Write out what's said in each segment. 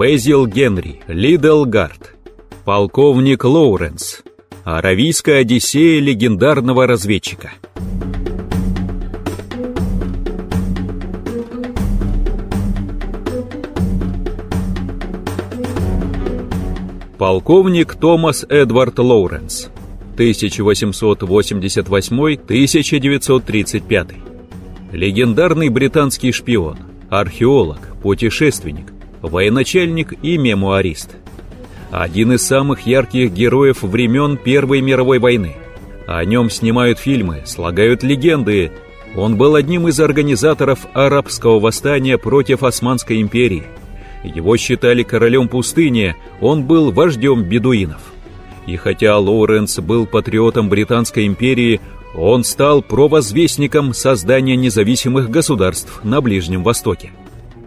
Безил Генри, Лиделгард, полковник Лоуренс, Аравийская Одиссея легендарного разведчика. Полковник Томас Эдвард Лоуренс, 1888-1935. Легендарный британский шпион, археолог, путешественник, военачальник и мемуарист. Один из самых ярких героев времен Первой мировой войны. О нем снимают фильмы, слагают легенды. Он был одним из организаторов арабского восстания против Османской империи – его считали королем пустыни, он был вождем бедуинов. И хотя Лоуренс был патриотом Британской империи, он стал провозвестником создания независимых государств на Ближнем Востоке.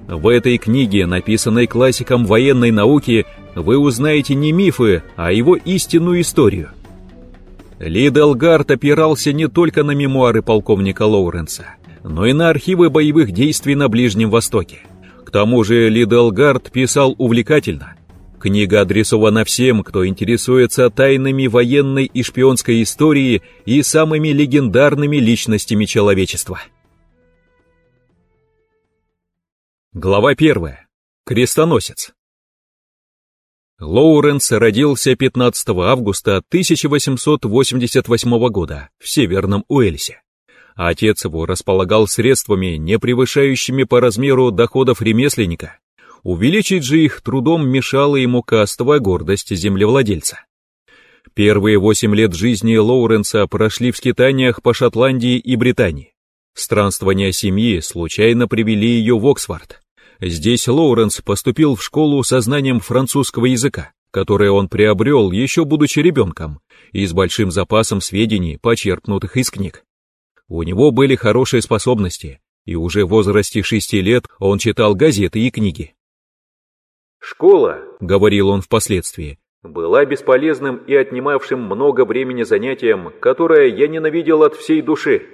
В этой книге, написанной классиком военной науки, вы узнаете не мифы, а его истинную историю. Ли Делгард опирался не только на мемуары полковника Лоуренса, но и на архивы боевых действий на Ближнем Востоке тому же Лиделгард писал увлекательно. Книга адресована всем, кто интересуется тайнами военной и шпионской истории и самыми легендарными личностями человечества. Глава первая. Крестоносец. Лоуренс родился 15 августа 1888 года в Северном Уэльсе отец его располагал средствами, не превышающими по размеру доходов ремесленника. Увеличить же их трудом мешала ему кастовая гордость землевладельца. Первые восемь лет жизни Лоуренса прошли в скитаниях по Шотландии и Британии. Странствования семьи случайно привели ее в Оксфорд. Здесь Лоуренс поступил в школу со знанием французского языка, которое он приобрел еще будучи ребенком, и с большим запасом сведений, почерпнутых из книг. У него были хорошие способности, и уже в возрасте шести лет он читал газеты и книги. «Школа», — говорил он впоследствии, была бесполезным и отнимавшим много времени занятием, которое я ненавидел от всей души.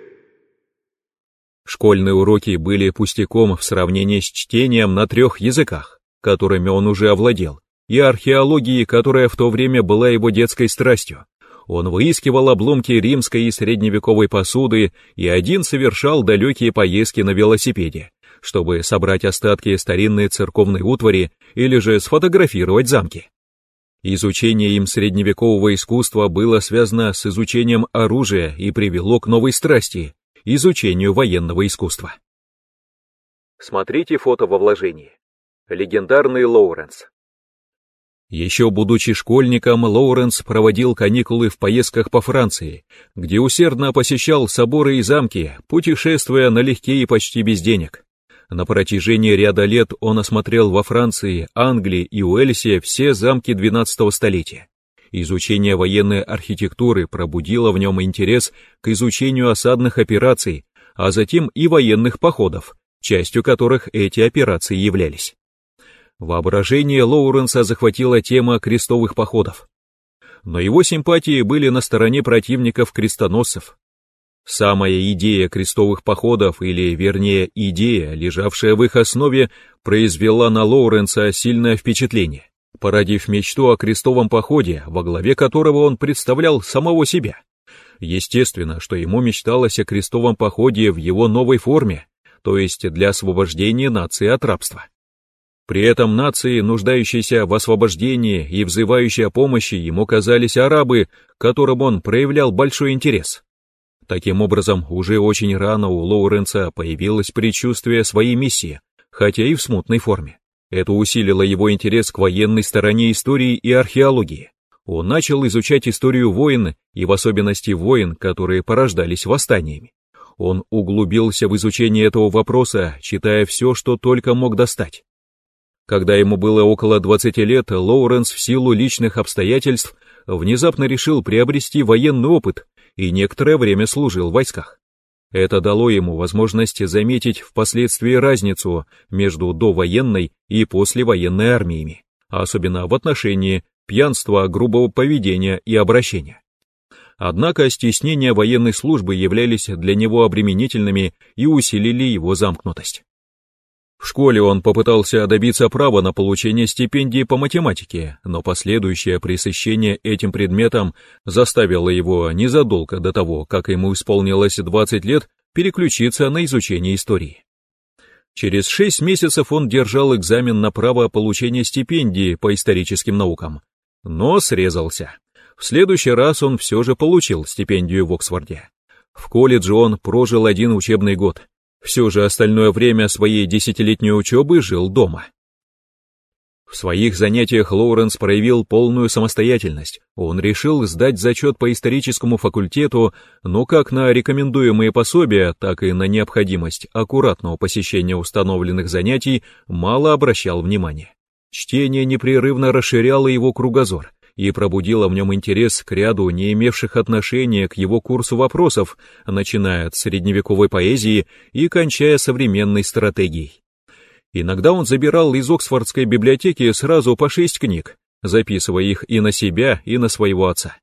Школьные уроки были пустяком в сравнении с чтением на трех языках, которыми он уже овладел, и археологией, которая в то время была его детской страстью. Он выискивал обломки римской и средневековой посуды и один совершал далекие поездки на велосипеде, чтобы собрать остатки старинной церковной утвари или же сфотографировать замки. Изучение им средневекового искусства было связано с изучением оружия и привело к новой страсти – изучению военного искусства. Смотрите фото во вложении. Легендарный Лоуренс. Еще будучи школьником, Лоуренс проводил каникулы в поездках по Франции, где усердно посещал соборы и замки, путешествуя налегке и почти без денег. На протяжении ряда лет он осмотрел во Франции, Англии и Уэльсе все замки XII столетия. Изучение военной архитектуры пробудило в нем интерес к изучению осадных операций, а затем и военных походов, частью которых эти операции являлись. Воображение Лоуренса захватила тема крестовых походов. Но его симпатии были на стороне противников крестоносцев. Самая идея крестовых походов, или вернее идея, лежавшая в их основе, произвела на Лоуренса сильное впечатление, породив мечту о крестовом походе, во главе которого он представлял самого себя. Естественно, что ему мечталось о крестовом походе в его новой форме, то есть для освобождения нации от рабства. При этом нации, нуждающиеся в освобождении и взывающие о помощи, ему казались арабы, которым он проявлял большой интерес. Таким образом, уже очень рано у Лоуренса появилось предчувствие своей миссии, хотя и в смутной форме. Это усилило его интерес к военной стороне истории и археологии. Он начал изучать историю войн, и в особенности войн, которые порождались восстаниями. Он углубился в изучение этого вопроса, читая все, что только мог достать. Когда ему было около 20 лет, Лоуренс в силу личных обстоятельств внезапно решил приобрести военный опыт и некоторое время служил в войсках. Это дало ему возможность заметить впоследствии разницу между довоенной и послевоенной армиями, особенно в отношении пьянства, грубого поведения и обращения. Однако стеснения военной службы являлись для него обременительными и усилили его замкнутость. В школе он попытался добиться права на получение стипендии по математике, но последующее пресыщение этим предметом заставило его незадолго до того, как ему исполнилось 20 лет, переключиться на изучение истории. Через шесть месяцев он держал экзамен на право получения стипендии по историческим наукам, но срезался. В следующий раз он все же получил стипендию в Оксфорде. В колледже он прожил один учебный год, все же остальное время своей десятилетней учебы жил дома. В своих занятиях Лоуренс проявил полную самостоятельность. Он решил сдать зачет по историческому факультету, но как на рекомендуемые пособия, так и на необходимость аккуратного посещения установленных занятий мало обращал внимания. Чтение непрерывно расширяло его кругозор и пробудило в нем интерес к ряду не имевших отношения к его курсу вопросов, начиная от средневековой поэзии и кончая современной стратегией. Иногда он забирал из Оксфордской библиотеки сразу по шесть книг, записывая их и на себя, и на своего отца.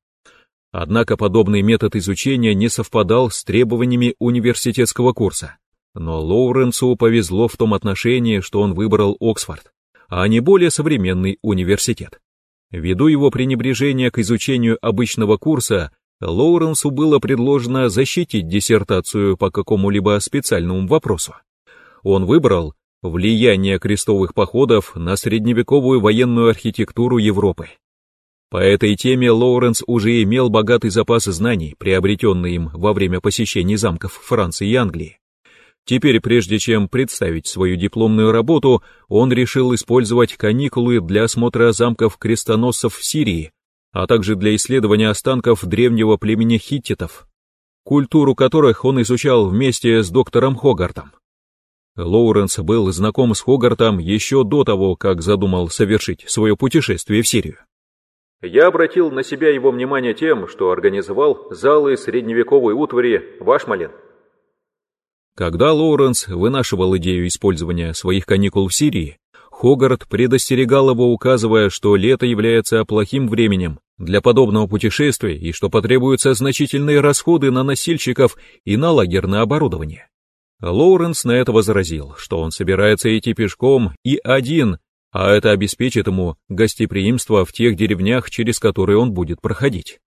Однако подобный метод изучения не совпадал с требованиями университетского курса. Но Лоуренсу повезло в том отношении, что он выбрал Оксфорд, а не более современный университет. Ввиду его пренебрежения к изучению обычного курса, Лоуренсу было предложено защитить диссертацию по какому-либо специальному вопросу. Он выбрал влияние крестовых походов на средневековую военную архитектуру Европы. По этой теме Лоуренс уже имел богатый запас знаний, приобретенный им во время посещений замков Франции и Англии. Теперь, прежде чем представить свою дипломную работу, он решил использовать каникулы для осмотра замков крестоносцев в Сирии, а также для исследования останков древнего племени хиттитов, культуру которых он изучал вместе с доктором Хогартом. Лоуренс был знаком с Хогартом еще до того, как задумал совершить свое путешествие в Сирию. Я обратил на себя его внимание тем, что организовал залы средневековой утвари Вашмалин. Когда Лоуренс вынашивал идею использования своих каникул в Сирии, Хогарт предостерегал его, указывая, что лето является плохим временем для подобного путешествия и что потребуются значительные расходы на носильщиков и на лагерное оборудование. Лоуренс на это возразил, что он собирается идти пешком и один, а это обеспечит ему гостеприимство в тех деревнях, через которые он будет проходить.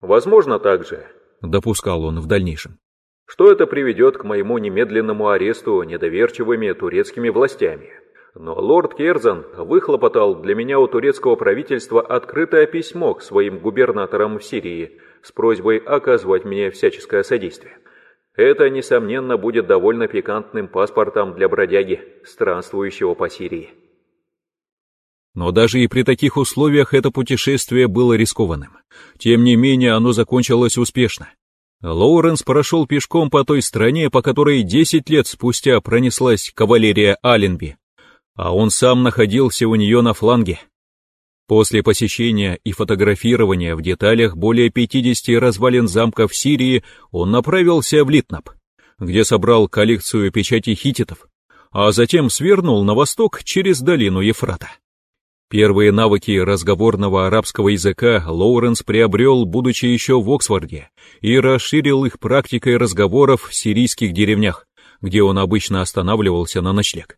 «Возможно также», — допускал он в дальнейшем, что это приведет к моему немедленному аресту недоверчивыми турецкими властями. Но лорд Керзан выхлопотал для меня у турецкого правительства открытое письмо к своим губернаторам в Сирии с просьбой оказывать мне всяческое содействие. Это, несомненно, будет довольно пикантным паспортом для бродяги, странствующего по Сирии. Но даже и при таких условиях это путешествие было рискованным. Тем не менее, оно закончилось успешно. Лоуренс прошел пешком по той стране, по которой 10 лет спустя пронеслась кавалерия Аленби, а он сам находился у нее на фланге. После посещения и фотографирования в деталях более 50 развалин замка в Сирии он направился в Литнап, где собрал коллекцию печати хититов, а затем свернул на восток через долину Ефрата. Первые навыки разговорного арабского языка Лоуренс приобрел, будучи еще в Оксфорде, и расширил их практикой разговоров в сирийских деревнях, где он обычно останавливался на ночлег.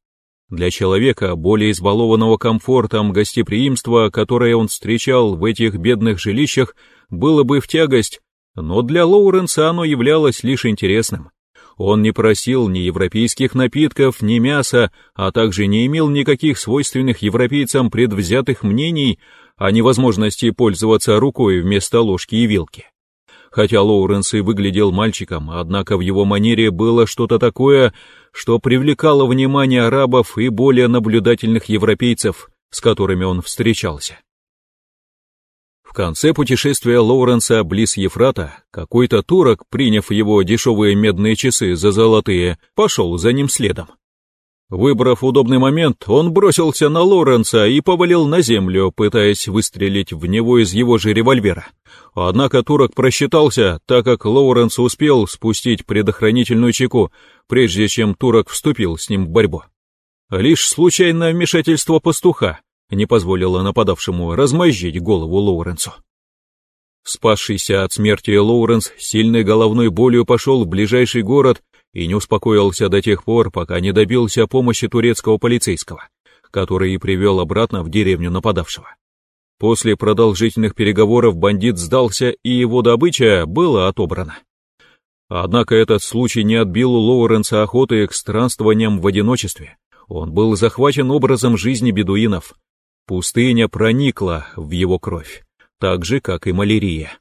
Для человека, более избалованного комфортом гостеприимства, которое он встречал в этих бедных жилищах, было бы в тягость, но для Лоуренса оно являлось лишь интересным. Он не просил ни европейских напитков, ни мяса, а также не имел никаких свойственных европейцам предвзятых мнений о невозможности пользоваться рукой вместо ложки и вилки. Хотя Лоуренс и выглядел мальчиком, однако в его манере было что-то такое, что привлекало внимание арабов и более наблюдательных европейцев, с которыми он встречался. В конце путешествия Лоуренса близ Ефрата какой-то турок, приняв его дешевые медные часы за золотые, пошел за ним следом. Выбрав удобный момент, он бросился на Лоренса и повалил на землю, пытаясь выстрелить в него из его же револьвера. Однако турок просчитался, так как Лоуренс успел спустить предохранительную чеку, прежде чем турок вступил с ним в борьбу. Лишь случайное вмешательство пастуха не позволило нападавшему размозжить голову Лоуренсу. Спасшийся от смерти Лоуренс сильной головной болью пошел в ближайший город и не успокоился до тех пор, пока не добился помощи турецкого полицейского, который и привел обратно в деревню нападавшего. После продолжительных переговоров бандит сдался, и его добыча была отобрана. Однако этот случай не отбил у Лоуренса охоты к странствованиям в одиночестве. Он был захвачен образом жизни бедуинов. Пустыня проникла в его кровь, так же, как и малярия.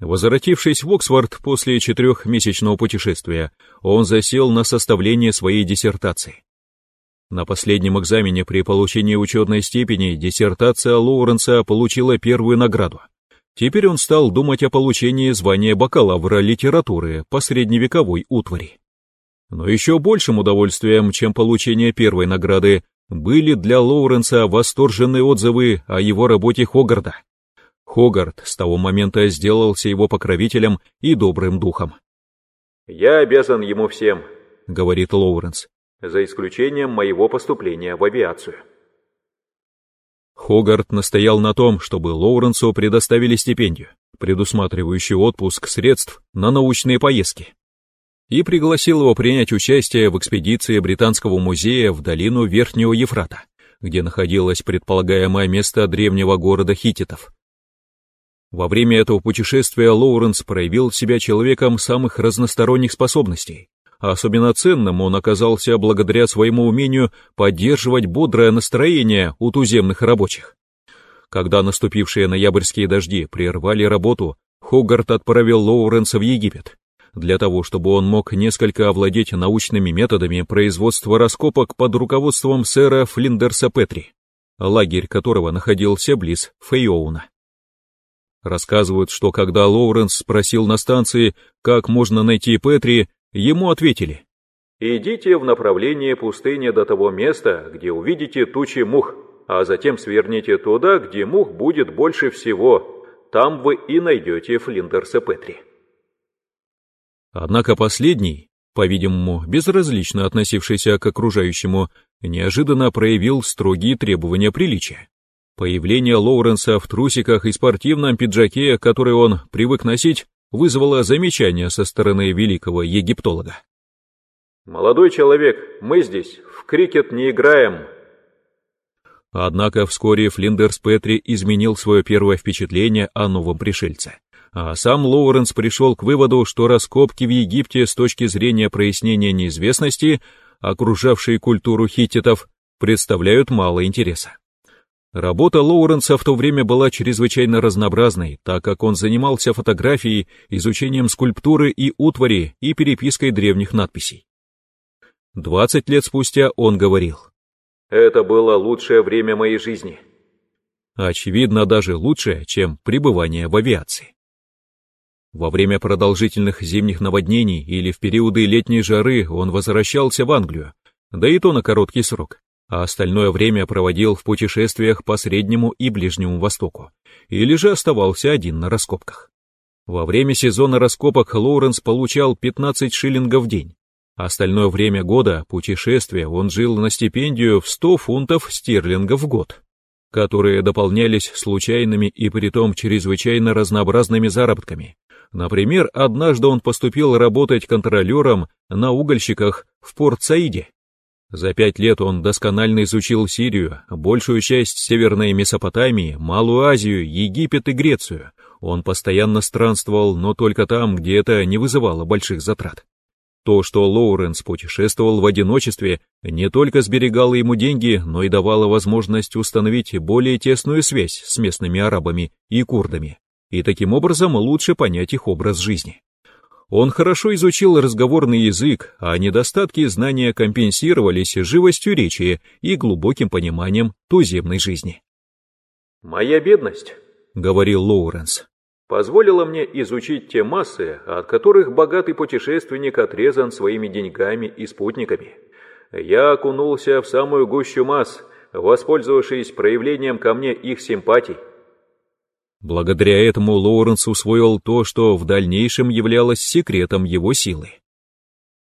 Возвратившись в Оксфорд после четырехмесячного путешествия, он засел на составление своей диссертации. На последнем экзамене при получении учетной степени диссертация Лоуренса получила первую награду. Теперь он стал думать о получении звания бакалавра литературы по средневековой утвари. Но еще большим удовольствием, чем получение первой награды, были для Лоуренса восторженные отзывы о его работе Хогарда. Хогард с того момента сделался его покровителем и добрым духом. «Я обязан ему всем», — говорит Лоуренс, «за исключением моего поступления в авиацию». Хогарт настоял на том, чтобы Лоуренсу предоставили стипендию, предусматривающую отпуск средств на научные поездки, и пригласил его принять участие в экспедиции Британского музея в долину Верхнего Ефрата, где находилось предполагаемое место древнего города хититов. Во время этого путешествия Лоуренс проявил себя человеком самых разносторонних способностей, особенно ценным он оказался благодаря своему умению поддерживать бодрое настроение у туземных рабочих. Когда наступившие ноябрьские дожди прервали работу, Хогарт отправил Лоуренса в Египет, для того, чтобы он мог несколько овладеть научными методами производства раскопок под руководством сэра Флиндерса Петри, лагерь которого находился близ Фейоуна. Рассказывают, что когда Лоуренс спросил на станции, как можно найти Петри, Ему ответили. «Идите в направлении пустыни до того места, где увидите тучи мух, а затем сверните туда, где мух будет больше всего. Там вы и найдете Флиндерса Петри». Однако последний, по-видимому, безразлично относившийся к окружающему, неожиданно проявил строгие требования приличия. Появление Лоуренса в трусиках и спортивном пиджаке, который он привык носить, вызвало замечание со стороны великого египтолога. «Молодой человек, мы здесь, в крикет не играем». Однако вскоре Флиндерс Петри изменил свое первое впечатление о новом пришельце. А сам Лоуренс пришел к выводу, что раскопки в Египте с точки зрения прояснения неизвестности, окружавшей культуру хиттитов, представляют мало интереса. Работа Лоуренса в то время была чрезвычайно разнообразной, так как он занимался фотографией, изучением скульптуры и утвари и перепиской древних надписей. Двадцать лет спустя он говорил. «Это было лучшее время моей жизни». Очевидно, даже лучшее, чем пребывание в авиации. Во время продолжительных зимних наводнений или в периоды летней жары он возвращался в Англию, да и то на короткий срок а остальное время проводил в путешествиях по Среднему и Ближнему Востоку, или же оставался один на раскопках. Во время сезона раскопок Лоуренс получал 15 шиллингов в день. Остальное время года путешествия он жил на стипендию в 100 фунтов стерлингов в год, которые дополнялись случайными и притом чрезвычайно разнообразными заработками. Например, однажды он поступил работать контролером на угольщиках в Порт-Саиде, за пять лет он досконально изучил Сирию, большую часть Северной Месопотамии, Малую Азию, Египет и Грецию. Он постоянно странствовал, но только там, где это не вызывало больших затрат. То, что Лоуренс путешествовал в одиночестве, не только сберегало ему деньги, но и давало возможность установить более тесную связь с местными арабами и курдами, и таким образом лучше понять их образ жизни. Он хорошо изучил разговорный язык, а недостатки знания компенсировались живостью речи и глубоким пониманием туземной жизни. «Моя бедность», — говорил Лоуренс, — «позволила мне изучить те массы, от которых богатый путешественник отрезан своими деньгами и спутниками. Я окунулся в самую гущу масс, воспользовавшись проявлением ко мне их симпатий. Благодаря этому Лоуренс усвоил то, что в дальнейшем являлось секретом его силы.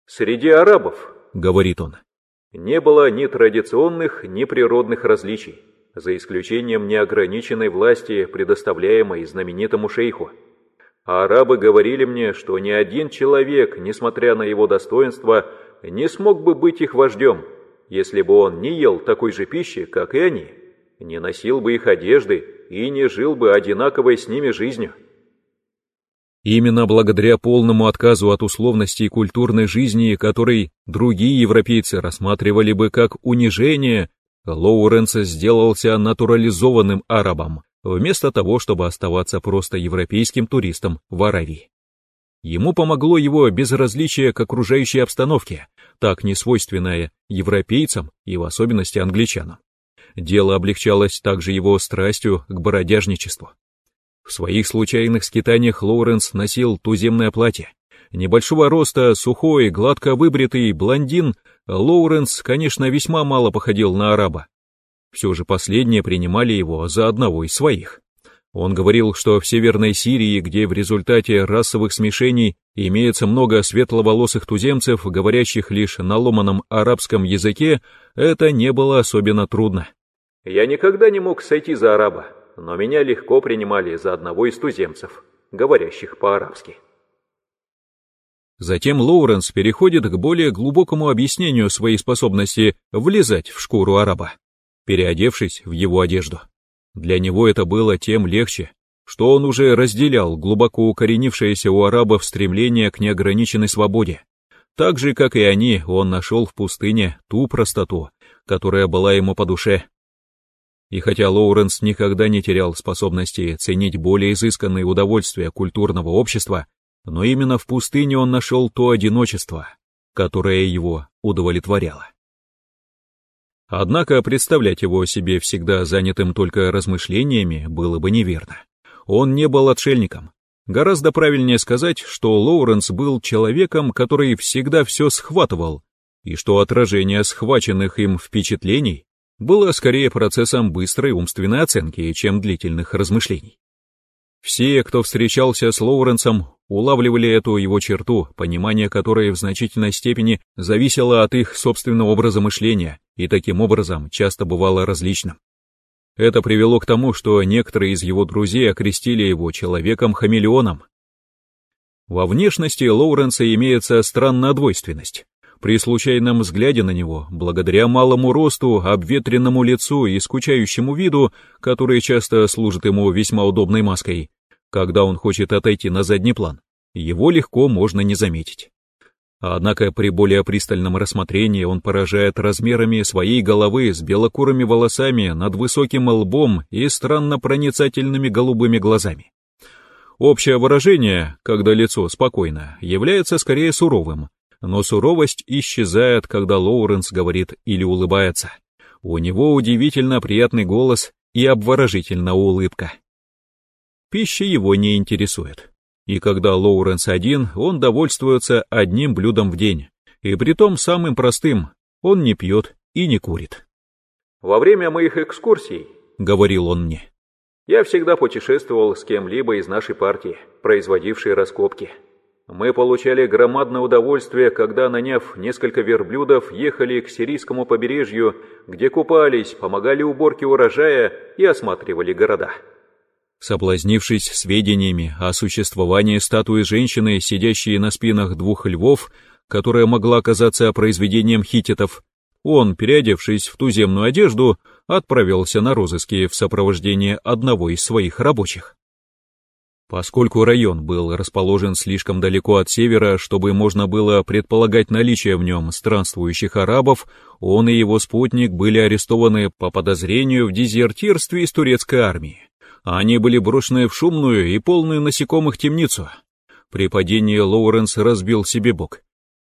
«Среди арабов, — говорит он, — не было ни традиционных, ни природных различий, за исключением неограниченной власти, предоставляемой знаменитому шейху. А арабы говорили мне, что ни один человек, несмотря на его достоинство, не смог бы быть их вождем, если бы он не ел такой же пищи, как и они, не носил бы их одежды и не жил бы одинаковой с ними жизнью. Именно благодаря полному отказу от условностей культурной жизни, который другие европейцы рассматривали бы как унижение, Лоуренс сделался натурализованным арабом, вместо того, чтобы оставаться просто европейским туристом в Аравии. Ему помогло его безразличие к окружающей обстановке, так несвойственное европейцам и в особенности англичанам. Дело облегчалось также его страстью к бродяжничеству. В своих случайных скитаниях Лоуренс носил туземное платье. Небольшого роста, сухой, гладко выбритый блондин, Лоуренс, конечно, весьма мало походил на араба. Все же последние принимали его за одного из своих. Он говорил, что в Северной Сирии, где в результате расовых смешений имеется много светловолосых туземцев, говорящих лишь на ломаном арабском языке, это не было особенно трудно. «Я никогда не мог сойти за араба», но меня легко принимали за одного из туземцев, говорящих по-арабски. Затем Лоуренс переходит к более глубокому объяснению своей способности влезать в шкуру араба, переодевшись в его одежду. Для него это было тем легче, что он уже разделял глубоко укоренившееся у арабов стремление к неограниченной свободе. Так же, как и они, он нашел в пустыне ту простоту, которая была ему по душе, и хотя Лоуренс никогда не терял способности ценить более изысканные удовольствия культурного общества, но именно в пустыне он нашел то одиночество, которое его удовлетворяло. Однако представлять его себе всегда занятым только размышлениями было бы неверно. Он не был отшельником. Гораздо правильнее сказать, что Лоуренс был человеком, который всегда все схватывал, и что отражение схваченных им впечатлений было скорее процессом быстрой умственной оценки, чем длительных размышлений. Все, кто встречался с Лоуренсом, улавливали эту его черту, понимание которой в значительной степени зависело от их собственного образа мышления и таким образом часто бывало различным. Это привело к тому, что некоторые из его друзей окрестили его человеком-хамелеоном. Во внешности Лоуренса имеется странная двойственность. При случайном взгляде на него, благодаря малому росту, обветренному лицу и скучающему виду, который часто служит ему весьма удобной маской, когда он хочет отойти на задний план, его легко можно не заметить. Однако при более пристальном рассмотрении он поражает размерами своей головы с белокурыми волосами над высоким лбом и странно проницательными голубыми глазами. Общее выражение, когда лицо спокойно, является скорее суровым, но суровость исчезает, когда Лоуренс говорит или улыбается. У него удивительно приятный голос и обворожительная улыбка. Пища его не интересует. И когда Лоуренс один, он довольствуется одним блюдом в день, и притом самым простым, он не пьет и не курит. «Во время моих экскурсий», — говорил он мне, — «я всегда путешествовал с кем-либо из нашей партии, производившей раскопки». Мы получали громадное удовольствие, когда, наняв несколько верблюдов, ехали к сирийскому побережью, где купались, помогали уборке урожая и осматривали города. Соблазнившись сведениями о существовании статуи женщины, сидящей на спинах двух львов, которая могла оказаться произведением хититов, он, переодевшись в туземную одежду, отправился на розыски в сопровождении одного из своих рабочих. Поскольку район был расположен слишком далеко от севера, чтобы можно было предполагать наличие в нем странствующих арабов, он и его спутник были арестованы по подозрению в дезертирстве из турецкой армии. Они были брошены в шумную и полную насекомых темницу. При падении Лоуренс разбил себе бок,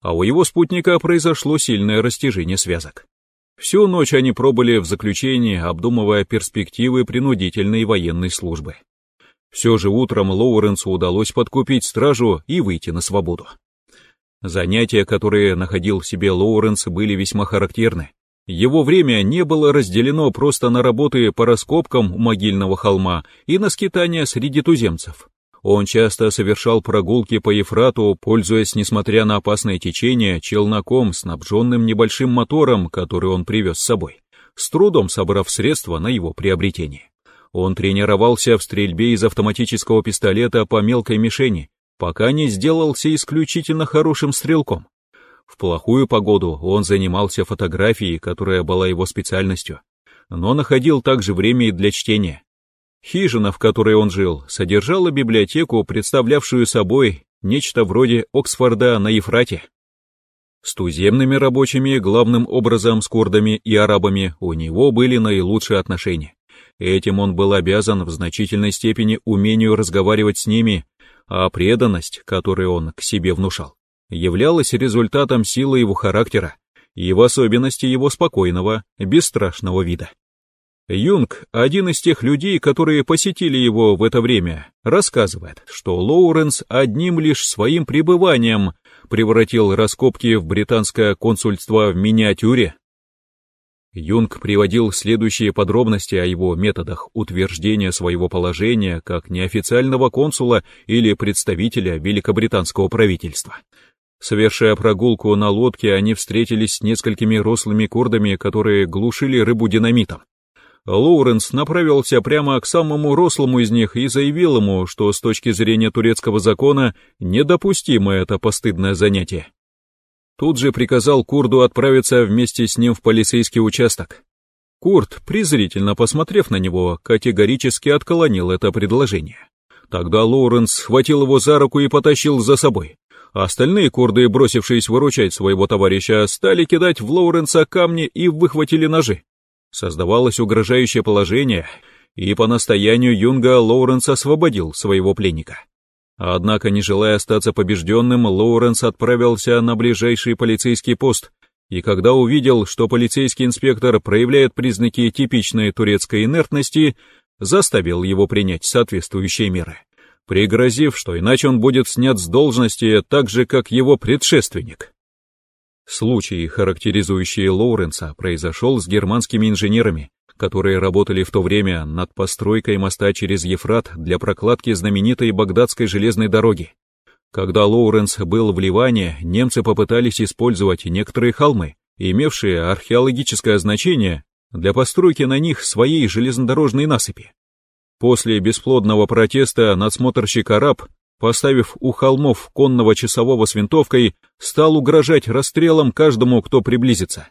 а у его спутника произошло сильное растяжение связок. Всю ночь они пробыли в заключении, обдумывая перспективы принудительной военной службы. Все же утром Лоуренсу удалось подкупить стражу и выйти на свободу. Занятия, которые находил в себе Лоуренс, были весьма характерны. Его время не было разделено просто на работы по раскопкам могильного холма и на скитания среди туземцев. Он часто совершал прогулки по Ефрату, пользуясь, несмотря на опасное течение, челноком, снабженным небольшим мотором, который он привез с собой, с трудом собрав средства на его приобретение. Он тренировался в стрельбе из автоматического пистолета по мелкой мишени, пока не сделался исключительно хорошим стрелком. В плохую погоду он занимался фотографией, которая была его специальностью, но находил также время и для чтения. Хижина, в которой он жил, содержала библиотеку, представлявшую собой нечто вроде Оксфорда на Ефрате. С туземными рабочими, главным образом с курдами и арабами, у него были наилучшие отношения. Этим он был обязан в значительной степени умению разговаривать с ними, а преданность, которую он к себе внушал, являлась результатом силы его характера и в особенности его спокойного, бесстрашного вида. Юнг, один из тех людей, которые посетили его в это время, рассказывает, что Лоуренс одним лишь своим пребыванием превратил раскопки в британское консульство в миниатюре. Юнг приводил следующие подробности о его методах утверждения своего положения как неофициального консула или представителя великобританского правительства. Совершая прогулку на лодке, они встретились с несколькими рослыми курдами, которые глушили рыбу динамитом. Лоуренс направился прямо к самому рослому из них и заявил ему, что с точки зрения турецкого закона недопустимо это постыдное занятие. Тут же приказал Курду отправиться вместе с ним в полицейский участок. Курт, презрительно посмотрев на него, категорически отклонил это предложение. Тогда Лоуренс схватил его за руку и потащил за собой. Остальные курды, бросившись выручать своего товарища, стали кидать в Лоуренса камни и выхватили ножи. Создавалось угрожающее положение, и по настоянию Юнга Лоуренс освободил своего пленника. Однако, не желая остаться побежденным, Лоуренс отправился на ближайший полицейский пост, и когда увидел, что полицейский инспектор проявляет признаки типичной турецкой инертности, заставил его принять соответствующие меры, пригрозив, что иначе он будет снят с должности так же, как его предшественник. Случай, характеризующий Лоуренса, произошел с германскими инженерами, которые работали в то время над постройкой моста через Ефрат для прокладки знаменитой багдадской железной дороги. Когда Лоуренс был в Ливане, немцы попытались использовать некоторые холмы, имевшие археологическое значение, для постройки на них своей железнодорожной насыпи. После бесплодного протеста надсмотрщик араб поставив у холмов конного часового с винтовкой, стал угрожать расстрелом каждому, кто приблизится.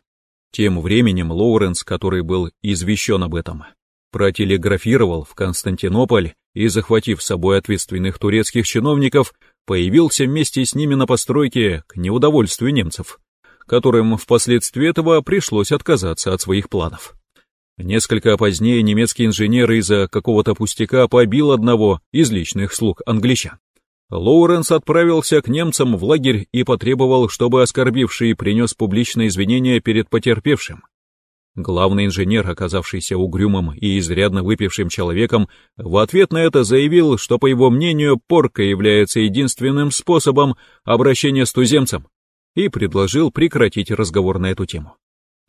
Тем временем Лоуренс, который был извещен об этом, протелеграфировал в Константинополь и, захватив с собой ответственных турецких чиновников, появился вместе с ними на постройке к неудовольствию немцев, которым впоследствии этого пришлось отказаться от своих планов. Несколько позднее немецкий инженер из-за какого-то пустяка побил одного из личных слуг англичан. Лоуренс отправился к немцам в лагерь и потребовал, чтобы оскорбивший принес публичное извинение перед потерпевшим. Главный инженер, оказавшийся угрюмым и изрядно выпившим человеком, в ответ на это заявил, что, по его мнению, порка является единственным способом обращения с туземцем, и предложил прекратить разговор на эту тему.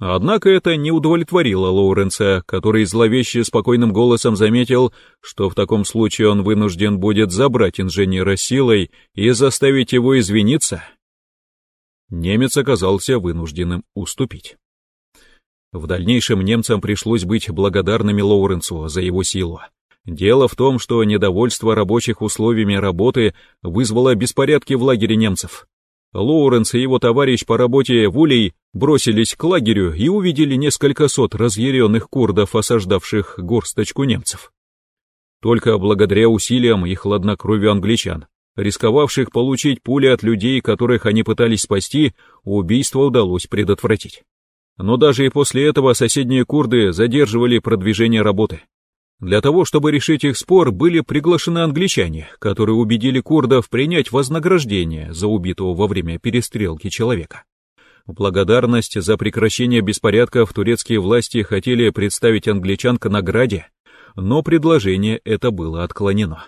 Однако это не удовлетворило Лоуренса, который зловеще спокойным голосом заметил, что в таком случае он вынужден будет забрать инженера силой и заставить его извиниться. Немец оказался вынужденным уступить. В дальнейшем немцам пришлось быть благодарными Лоуренсу за его силу. Дело в том, что недовольство рабочих условиями работы вызвало беспорядки в лагере немцев. Лоуренс и его товарищ по работе Вулей бросились к лагерю и увидели несколько сот разъяренных курдов, осаждавших горсточку немцев. Только благодаря усилиям и хладнокровию англичан, рисковавших получить пули от людей, которых они пытались спасти, убийство удалось предотвратить. Но даже и после этого соседние курды задерживали продвижение работы. Для того, чтобы решить их спор, были приглашены англичане, которые убедили курдов принять вознаграждение за убитого во время перестрелки человека. В благодарность за прекращение беспорядков турецкие власти хотели представить англичан к награде, но предложение это было отклонено.